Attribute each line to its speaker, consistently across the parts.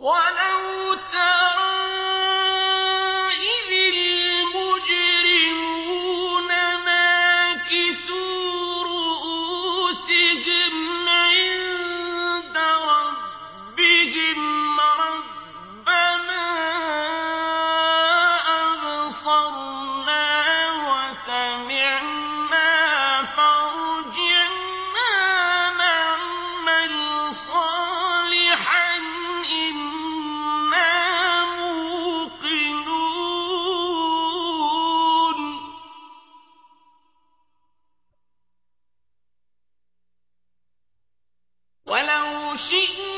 Speaker 1: 万物 شئنا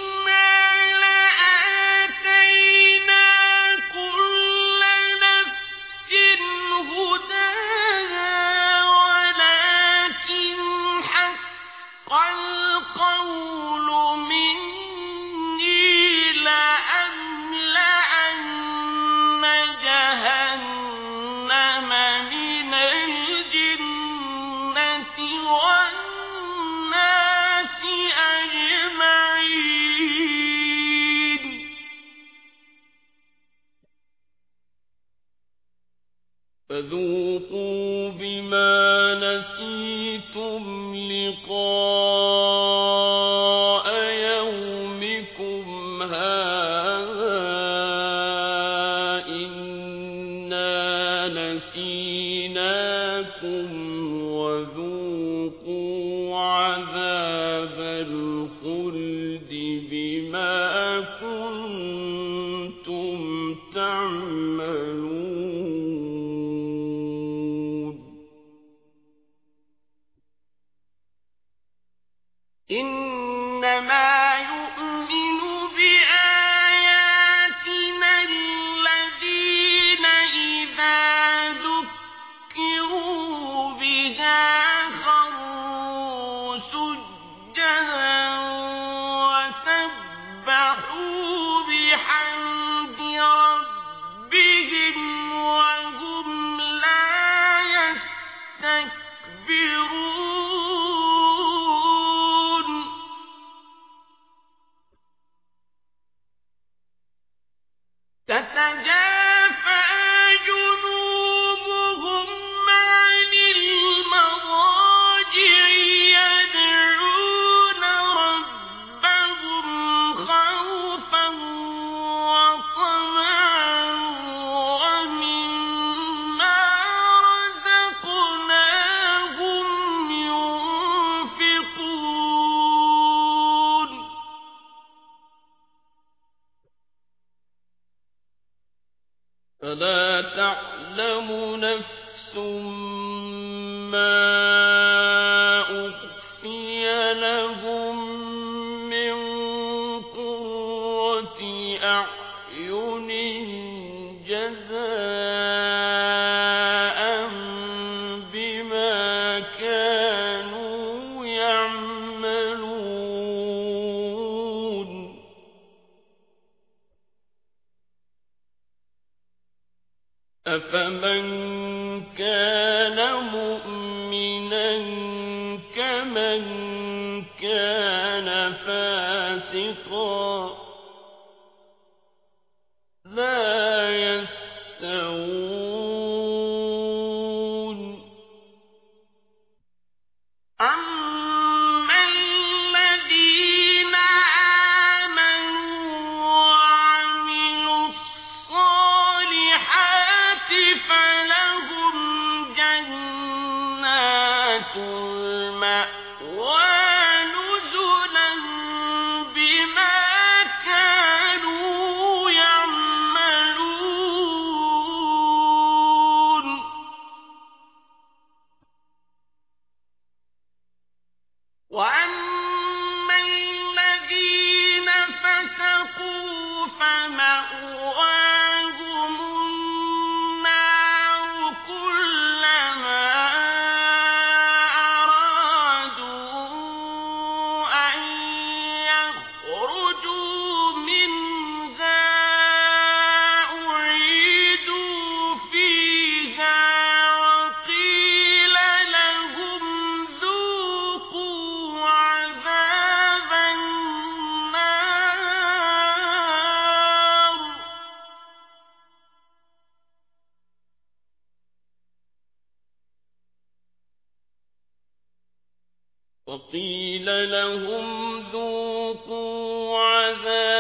Speaker 1: كَفِينَاكُمْ وَذُوقُوا عَذَابَ الْخُلْدِ بِمَا كُنتُمْ تَعْمَلُونَ إِنَّمَا فلا تعلم نفس ما أخفي لهم من قرة أعين جزائر أفمن كان مؤمنا المأوى وقيل لهم ذوقوا عذاب